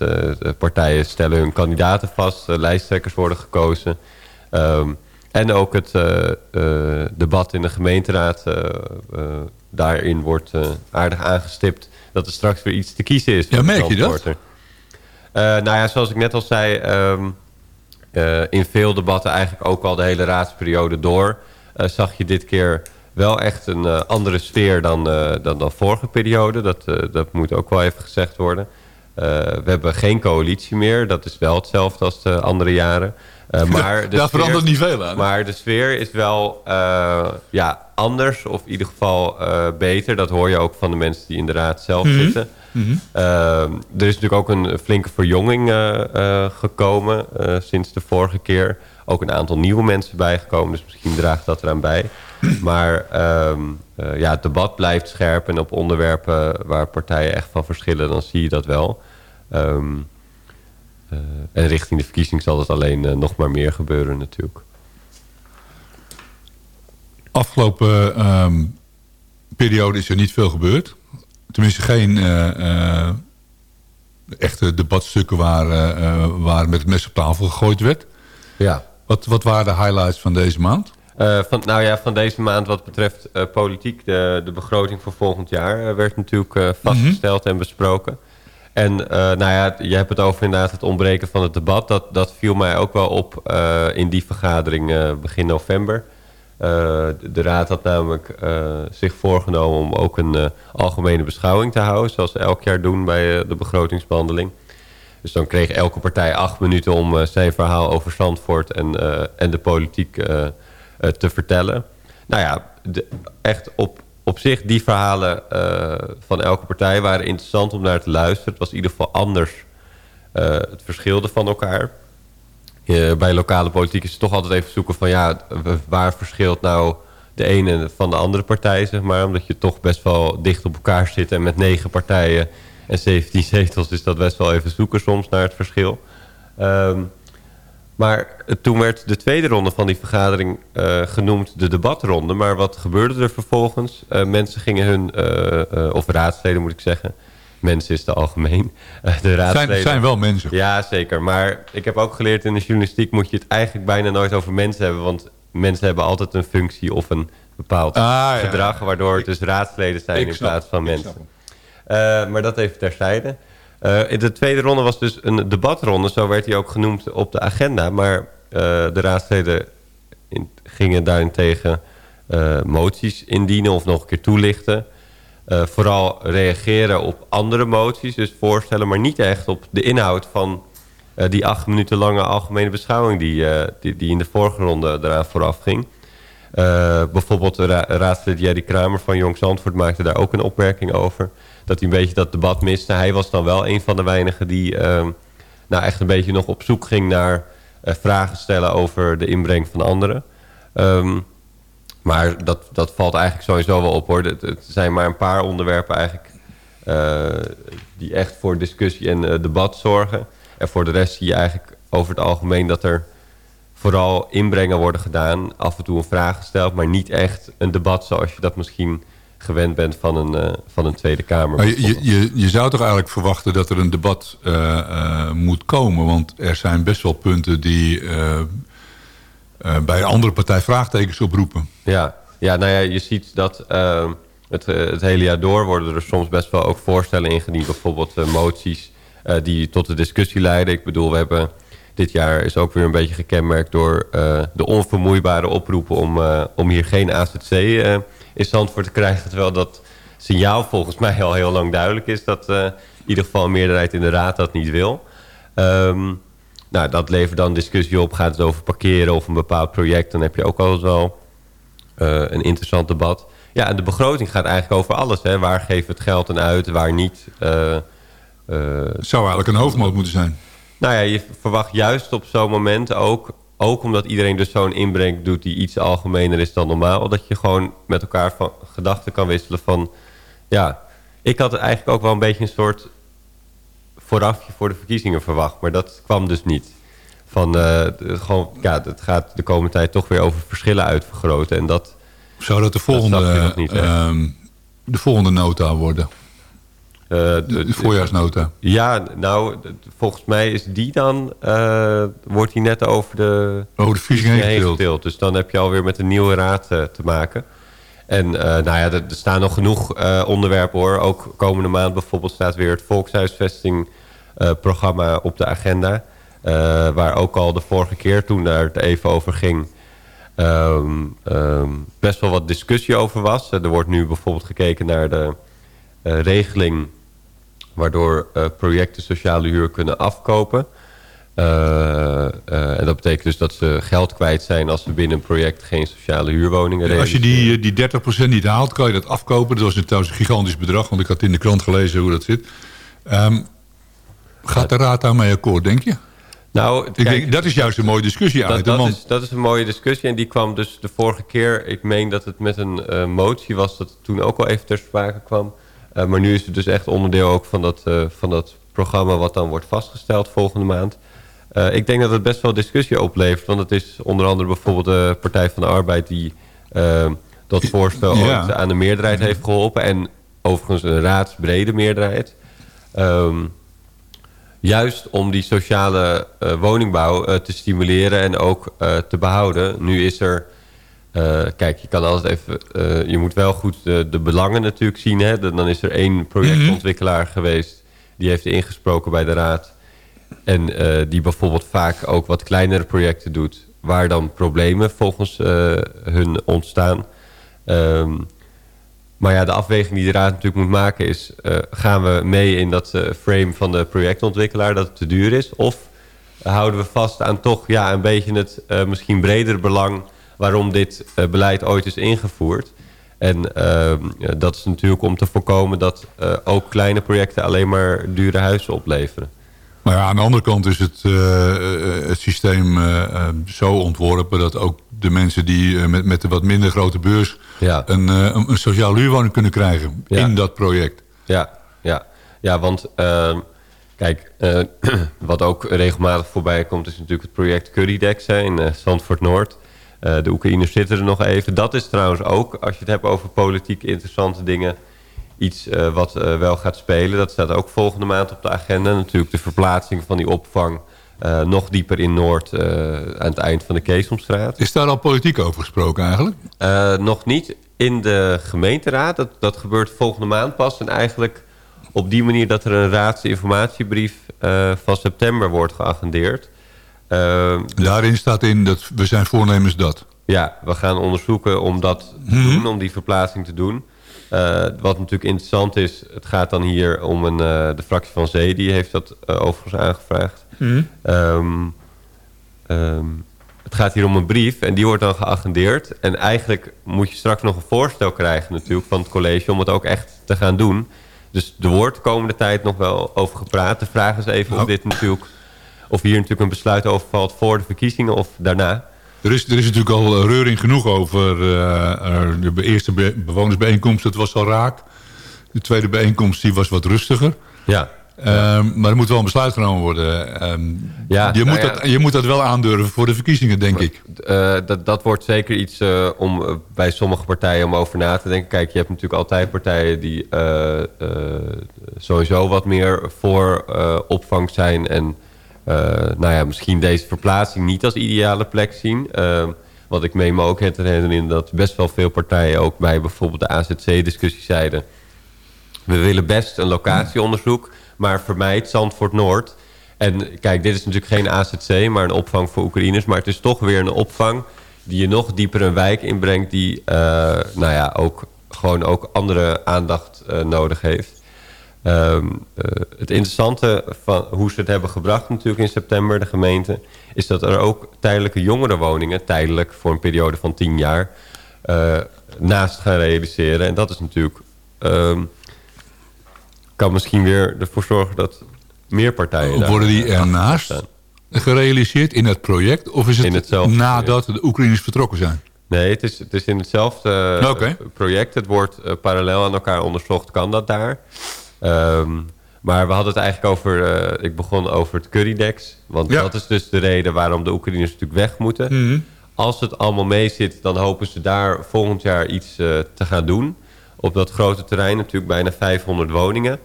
Partijen stellen hun kandidaten vast, lijsttrekkers worden gekozen. Ehm, en ook het eh, eh, debat in de gemeenteraad, eh, daarin wordt aardig aangestipt dat er straks weer iets te kiezen is. Ja, merk je dat? Nou ja, zoals ik net al zei, ehm, eh, in veel debatten eigenlijk ook al de hele raadsperiode door... zag je dit keer wel echt een andere sfeer dan, dan de vorige periode. Dat, dat moet ook wel even gezegd worden. we hebben geen coalitie meer. Dat is wel hetzelfde als de andere jaren. Eh, maar Daar verandert niet veel aan. Maar de sfeer is wel eh, ja, anders. Of in ieder geval eh, beter. Dat hoor je ook van de mensen die in de raad zelf Mhm. zitten. Mhm. Eh, er is natuurlijk ook een flinke verjonging gekomen sinds de vorige keer. Ook een aantal nieuwe mensen bijgekomen, dus misschien draagt dat eraan bij. Maar ehm, eh, ja, het debat blijft scherp en op onderwerpen waar partijen echt van verschillen, dan zie je dat wel. Ehm, eh, en richting de verkiezing zal het alleen eh, nog maar meer gebeuren natuurlijk. Afgelopen ehm, periode is er niet veel gebeurd. Tenminste geen eh, eh, echte debatstukken waar, eh, eh, waar met het mes op tafel gegooid werd. Ja. Wat, wat waren de highlights van deze maand? Eh, van, nou ja, van deze maand wat betreft eh, politiek, de, de begroting voor volgend jaar eh, werd natuurlijk eh, vastgesteld en besproken. En eh, nou ja, je hebt het over inderdaad het ontbreken van het debat. Dat, dat viel mij ook wel op eh, in die vergadering eh, begin november. De, de raad had namelijk zich voorgenomen om ook een algemene beschouwing te houden. Zoals ze elk jaar doen bij de begrotingsbehandeling. Dus dan kreeg elke partij acht minuten om zijn verhaal over Zandvoort en, en de politiek te vertellen. Nou ja, echt op, op zich die verhalen eh, van elke partij waren interessant om naar te luisteren. Het was in ieder geval anders. eh, het verschilde van elkaar. Eh, bij lokale politiek is het toch altijd even zoeken van ja, waar verschilt nou de ene van de andere partij, zeg maar. Omdat je toch best wel dicht op elkaar zit en met negen partijen en 17 zetels is dat best wel even zoeken soms naar het verschil. Ehm, maar toen werd de tweede ronde van die vergadering eh, genoemd de debatronde. Maar wat gebeurde er vervolgens? Eh, mensen gingen hun, eh, of raadsleden moet ik zeggen. Mensen is te algemeen. De raadsleden. zijn wel mensen. Ja, zeker. Maar ik heb ook geleerd in de journalistiek moet je het eigenlijk bijna nooit over mensen hebben. Want mensen hebben altijd een functie of een bepaald Ah, ja. gedrag. Waardoor het dus raadsleden zijn in plaats van het, mensen. Maar dat even terzijde. Eh, in de tweede ronde was dus een debatronde. Zo werd hij ook genoemd op de agenda. Maar eh, de raadsleden in- gingen daarentegen eh, moties indienen of nog een keer toelichten. Vooral reageren op andere moties, dus voorstellen... maar niet echt op de inhoud van die acht minuten lange algemene beschouwing... die, die, die in de vorige ronde eraan vooraf ging. Eh, bijvoorbeeld de ra raadslid Jerry Kramer van Jong Zandvoort maakte daar ook een opmerking over. Dat hij een beetje dat debat miste. Hij was dan wel een van de weinigen die ehm, nou echt een beetje nog op zoek ging naar eh, vragen stellen over de inbreng van anderen. Ehm, maar dat, dat valt eigenlijk sowieso wel op hoor. Het, zijn maar een paar onderwerpen eigenlijk eh, die echt voor discussie en debat zorgen. En voor de rest zie je eigenlijk over het algemeen dat er vooral inbrengen worden gedaan. Af en toe een vraag gesteld, maar niet echt een debat zoals je dat misschien gewend bent van een, eh, van een Tweede Kamer. Je, je, zou toch eigenlijk verwachten dat er een debat eh, eh, moet komen. Want er zijn best wel punten die bij andere partij vraagtekens oproepen. Ja, ja nou ja, je ziet dat ehm, het, het hele jaar door worden er soms best wel ook voorstellen ingediend. Bijvoorbeeld moties die tot de discussie leiden. Ik bedoel, we hebben dit jaar is ook weer een beetje gekenmerkt door eh, de onvermoeibare oproepen om, eh, om hier geen AZC eh, in Zandvoort te krijgen. Terwijl dat signaal volgens mij al heel lang duidelijk is dat in ieder geval een meerderheid in de raad dat niet wil. Ehm, nou, dat levert dan discussie op. Gaat het over parkeren of een bepaald project, dan heb je ook altijd wel een interessant debat. Ja, en de begroting gaat eigenlijk over alles. Hè. Waar geven we het geld aan uit, waar niet. Het zou eigenlijk een hoofdmoot moeten zijn. Nou ja, je verwacht juist op zo'n moment ook... ook omdat iedereen dus zo'n inbreng doet die iets algemener is dan normaal... dat je gewoon met elkaar van gedachten kan wisselen van... ja, ik had eigenlijk ook wel een beetje een soort voorafje voor de verkiezingen verwacht. Maar dat kwam dus niet. Van, eh, gewoon, ja, het gaat de komende tijd toch weer over verschillen uitvergroten. En dat, Zou dat de volgende, niet echt. ehm, de volgende nota worden? Eh, de, de voorjaarsnota. Ja, nou, volgens mij is die dan... eh, wordt die net over de... Over de verkiezingen heen getild. Dus dan heb je alweer met een nieuwe raad eh, te maken. En nou ja, er, staan nog genoeg onderwerpen hoor. Ook komende maand bijvoorbeeld staat weer het Volkshuisvesting eh, programma op de agenda. Waar ook al de vorige keer toen daar het even over ging... ehm, ehm, best wel wat discussie over was. Er wordt nu bijvoorbeeld gekeken naar de regeling Waardoor eh, projecten sociale huur kunnen afkopen. Eh, eh, en dat betekent dus dat ze geld kwijt zijn... als ze binnen een project geen sociale huurwoningen Ja, als je die, die 30% niet haalt, kan je dat afkopen. Dat was trouwens een gigantisch bedrag, want ik had in de krant gelezen hoe dat zit. Ehm, gaat de raad daarmee akkoord, denk je? Nou, ik denk, dat is juist een mooie discussie Dat, dat, want is, dat is een mooie discussie. En die kwam dus de vorige keer... Ik meen dat het met een motie was... dat het toen ook al even ter sprake kwam. Eh, maar nu is het dus echt onderdeel ook van dat, eh, van dat programma... wat dan wordt vastgesteld volgende maand. Eh, ik denk dat het best wel discussie oplevert. Want het is onder andere bijvoorbeeld de Partij van de Arbeid... die dat voorstel Ja. aan de meerderheid heeft geholpen. En overigens een raadsbrede meerderheid. Ehm, juist om die sociale woningbouw te stimuleren en ook te behouden. Nu is er... eh, kijk, je kan altijd even... eh, je moet wel goed de, de belangen natuurlijk zien. Hè? Dan is er één projectontwikkelaar geweest... die heeft ingesproken bij de raad. En eh, die bijvoorbeeld vaak ook wat kleinere projecten doet... waar dan problemen volgens eh, hun ontstaan... Ehm, maar ja, de afweging die de raad natuurlijk moet maken is... eh, gaan we mee in dat eh, frame van de projectontwikkelaar dat het te duur is? Of houden we vast aan toch ja, een beetje het eh, misschien bredere belang... waarom dit eh, beleid ooit is ingevoerd? En ehm, ja, dat is natuurlijk om te voorkomen dat eh, ook kleine projecten... alleen maar dure huizen opleveren. Maar ja, aan de andere kant is het, eh, het systeem zo ontworpen... dat ook de mensen die met, met een wat minder grote beurs... Een, eh, een, een sociale huurwoning kunnen krijgen in dat project. Ja, ja. ja want ehm, kijk, wat ook regelmatig voorbij komt... is natuurlijk het project Currydex in Zandvoort Noord. Eh, de Oekraïners zitten er nog even. Dat is trouwens ook, als je het hebt over politiek interessante dingen... iets eh, wat eh, wel gaat spelen. Dat staat ook volgende maand op de agenda. Natuurlijk de verplaatsing van die opvang... nog dieper in Noord aan het eind van de Keesomstraat. Is daar al politiek over gesproken eigenlijk? Nog niet in de gemeenteraad. Dat, dat gebeurt volgende maand pas. En eigenlijk op die manier dat er een raadsinformatiebrief van september wordt geagendeerd. Eh, Daarin staat in dat we zijn voornemens dat. ja, we gaan onderzoeken om dat te Mhm. doen, om die verplaatsing te doen. Eh, wat natuurlijk interessant is, het gaat dan hier om een, eh, de fractie van Zee, die heeft dat overigens aangevraagd. Mhm. Ehm, ehm, het gaat hier om een brief en die wordt dan geagendeerd. En eigenlijk moet je straks nog een voorstel krijgen natuurlijk van het college om het ook echt te gaan doen. Dus er wordt de komende tijd nog wel over gepraat. De vraag is even of dit natuurlijk, of hier natuurlijk een besluit over valt voor de verkiezingen of daarna. Er is, er is natuurlijk al eh, reuring genoeg over eh, eh, de eerste be- bewonersbijeenkomst. Dat was al raak. De tweede bijeenkomst die was wat rustiger. Ja. Ehm, maar er moet wel een besluit genomen worden. Ehm, Ja, je, nou moet ja. dat, je moet dat wel aandurven voor de verkiezingen, denk ik. Dat, dat wordt zeker iets om bij sommige partijen om over na te denken. Kijk, je hebt natuurlijk altijd partijen die sowieso wat meer voor opvang zijn. En nou ja, misschien deze verplaatsing niet als ideale plek zien. Eh, wat ik meen me ook het herinneren dat best wel veel partijen ook bij bijvoorbeeld de AZC-discussie zeiden. We willen best een locatieonderzoek, maar vermijd Zandvoort Noord. En kijk, dit is natuurlijk geen AZC, maar een opvang voor Oekraïners. Maar het is toch weer een opvang die je nog dieper een wijk inbrengt... die eh, nou ja, ook, gewoon ook andere aandacht eh, nodig heeft. Ehm, eh, het interessante van hoe ze het hebben gebracht natuurlijk in september, de gemeente... is dat er ook tijdelijke jongerenwoningen, tijdelijk voor een periode van 10 jaar... eh, naast gaan realiseren. En dat is natuurlijk... ehm, kan misschien weer ervoor zorgen dat meer partijen... daar, Worden die ernaast gerealiseerd in het project? Of is het nadat de Oekraïners vertrokken zijn? Nee, het is, het is in hetzelfde eh, project. Het wordt parallel aan elkaar onderzocht. Kan dat daar? Ehm, maar we hadden het eigenlijk over... eh, ik begon over het Currydex. Want Ja. dat is dus de reden waarom de Oekraïners natuurlijk weg moeten. Mhm. Als het allemaal mee zit, dan hopen ze daar volgend jaar iets eh, te gaan doen. Op dat grote terrein natuurlijk bijna 500 woningen.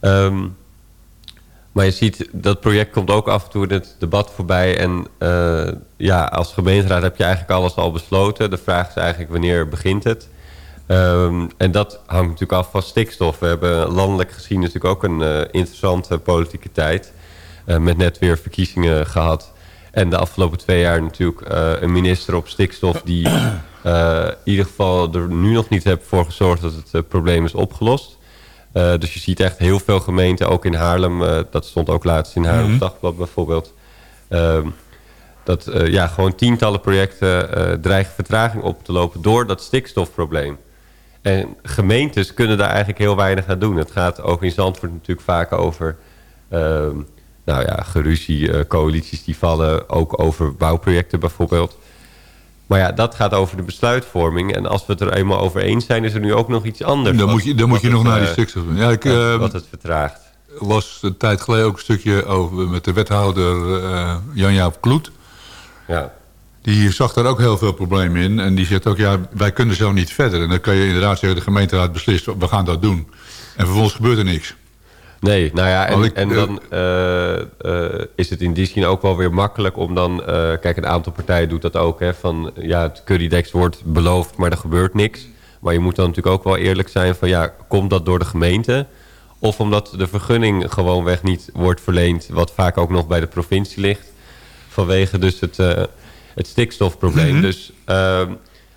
Ehm, maar je ziet, dat project komt ook af en toe in het debat voorbij. En eh, ja, als gemeenteraad heb je eigenlijk alles al besloten. De vraag is eigenlijk wanneer begint het? Ehm, en dat hangt natuurlijk af van stikstof. We hebben landelijk gezien natuurlijk ook een eh, interessante politieke tijd. eh, met net weer verkiezingen gehad. En de afgelopen twee jaar natuurlijk eh, een minister op stikstof... die in ieder geval er nu nog niet heeft voor gezorgd dat het probleem is opgelost. Dus je ziet echt heel veel gemeenten, ook in Haarlem. dat stond ook laatst in Haarlem. Dagblad bijvoorbeeld. Ehm, dat ja, gewoon tientallen projecten dreigen vertraging op te lopen door dat stikstofprobleem. En gemeentes kunnen daar eigenlijk heel weinig aan doen. Het gaat ook in Zandvoort natuurlijk vaak over... ehm, nou ja, geruzie, eh, coalities die vallen. Ook over bouwprojecten bijvoorbeeld. Maar ja, dat gaat over de besluitvorming. En als we het er eenmaal over eens zijn... is er nu ook nog iets anders. Dan wat- moet je, dan moet je nog het, naar die eh, doen. Ja, ik eh, wat het vertraagt. las een tijd geleden ook een stukje over met de wethouder eh, Jan-Jaap Kloet. Ja. Die zag daar ook heel veel problemen in. En die zegt ook, ja, wij kunnen zo niet verder. En dan kan je inderdaad zeggen, de gemeenteraad beslist, we gaan dat doen. En vervolgens gebeurt er niks. Nee, nou ja, en, Want ik, en dan eh, eh, is het in die zin ook wel weer makkelijk om dan... eh, kijk, een aantal partijen doet dat ook, hè, van ja, het currydex wordt beloofd, maar er gebeurt niks. Maar je moet dan natuurlijk ook wel eerlijk zijn van ja, komt dat door de gemeente? Of omdat de vergunning gewoonweg niet wordt verleend, wat vaak ook nog bij de provincie ligt. Vanwege dus het, het stikstofprobleem. Mhm. Dus ehm,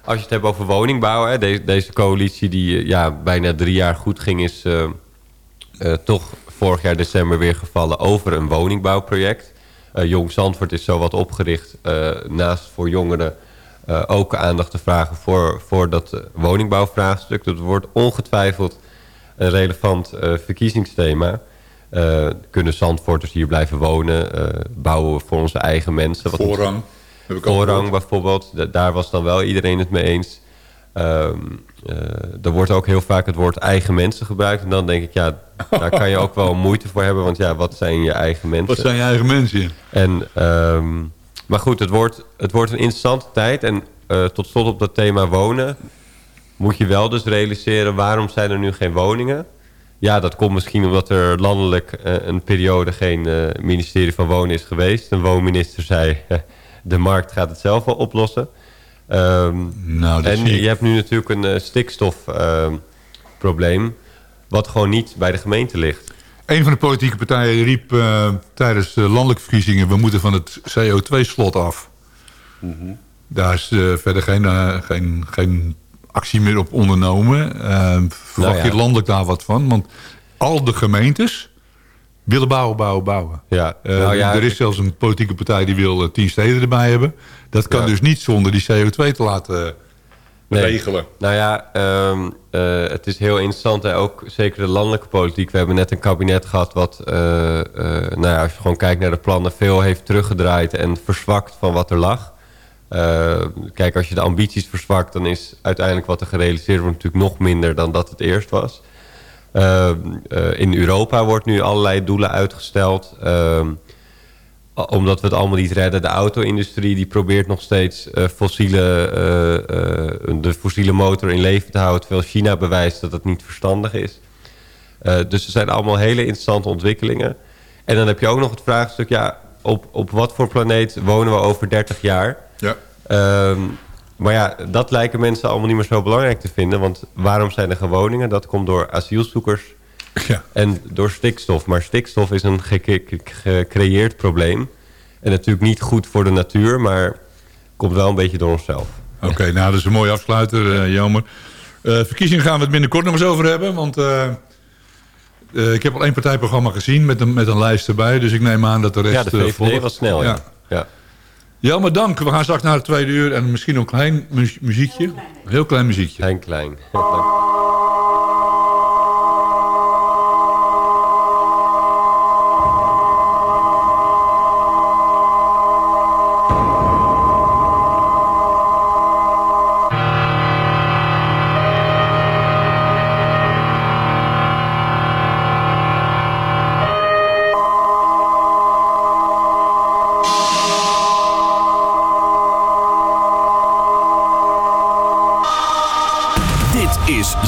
als je het hebt over woningbouw, hè, deze, deze coalitie die eh, ja, bijna drie jaar goed ging, is eh, eh, toch vorig jaar december weer gevallen over een woningbouwproject. Jong Zandvoort is zo wat opgericht naast voor jongeren ook aandacht te vragen voor, voor dat woningbouwvraagstuk. Dat wordt ongetwijfeld een relevant verkiezingsthema. Kunnen Zandvoorters hier blijven wonen? bouwen we voor onze eigen mensen? Wat Voorrang, Voorrang bijvoorbeeld. Da- daar was dan wel iedereen het mee eens. Eh, er wordt ook heel vaak het woord eigen mensen gebruikt. En dan denk ik, ja, daar kan je ook wel moeite voor hebben. Want ja, wat zijn je eigen mensen? Wat zijn je eigen mensen? En, ehm, maar goed, het wordt, het wordt een interessante tijd. En eh, tot slot op dat thema wonen... moet je wel dus realiseren... waarom zijn er nu geen woningen? Ja, dat komt misschien omdat er landelijk eh, een periode... geen ministerie van Wonen is geweest. Een woonminister zei... de markt gaat het zelf wel oplossen. Ehm, Nou, dat en je hebt nu natuurlijk een eh, stikstofprobleem... wat gewoon niet bij de gemeente ligt. Een van de politieke partijen riep eh, tijdens de landelijke verkiezingen... we moeten van het CO2-slot af. Daar is eh, verder geen, geen, geen actie meer op ondernomen. Eh, verwacht Nou ja. je landelijk daar wat van? Want al de gemeentes willen bouwen, bouwen, bouwen. Ja, Eh, nou ja, er is zelfs een politieke partij die wil eh, tien steden erbij hebben. Dat kan Ja. dus niet zonder die CO2 te laten Nee. regelen. Nou ja, ehm, eh, het is heel interessant. Hè? Ook zeker de landelijke politiek. We hebben net een kabinet gehad wat, eh, eh, nou ja, als je gewoon kijkt naar de plannen... veel heeft teruggedraaid en verzwakt van wat er lag. Eh, kijk, als je de ambities verzwakt... dan is uiteindelijk wat er gerealiseerd wordt natuurlijk nog minder dan dat het eerst was. Ehm, eh, in Europa wordt nu allerlei doelen uitgesteld... Ehm, omdat we het allemaal niet redden. De auto-industrie die probeert nog steeds eh, fossiele, eh, eh, de fossiele motor in leven te houden... terwijl China bewijst dat het niet verstandig is. Eh, dus er zijn allemaal hele interessante ontwikkelingen. En dan heb je ook nog het vraagstuk... Ja, op, op wat voor planeet wonen we over 30 jaar? Ja. Ehm, maar ja, dat lijken mensen allemaal niet meer zo belangrijk te vinden. Want waarom zijn er geen woningen? Dat komt door asielzoekers en door stikstof. Maar stikstof is een ge- ge- gecreëerd probleem. En natuurlijk niet goed voor de natuur, maar komt wel een beetje door onszelf. Oké, nou dat is een mooie afsluiter, eh Jelmer. Eh, verkiezingen gaan we het binnenkort nog eens over hebben. Want eh, ik heb al één partijprogramma gezien met een, met een lijst erbij. Dus ik neem aan dat de rest Ja, de VVD was snel, ja. ja. Jelmer, dank. We gaan straks naar het tweede uur. En misschien een klein mu- muziekje. Heel klein muziekje. Heel klein. Klein.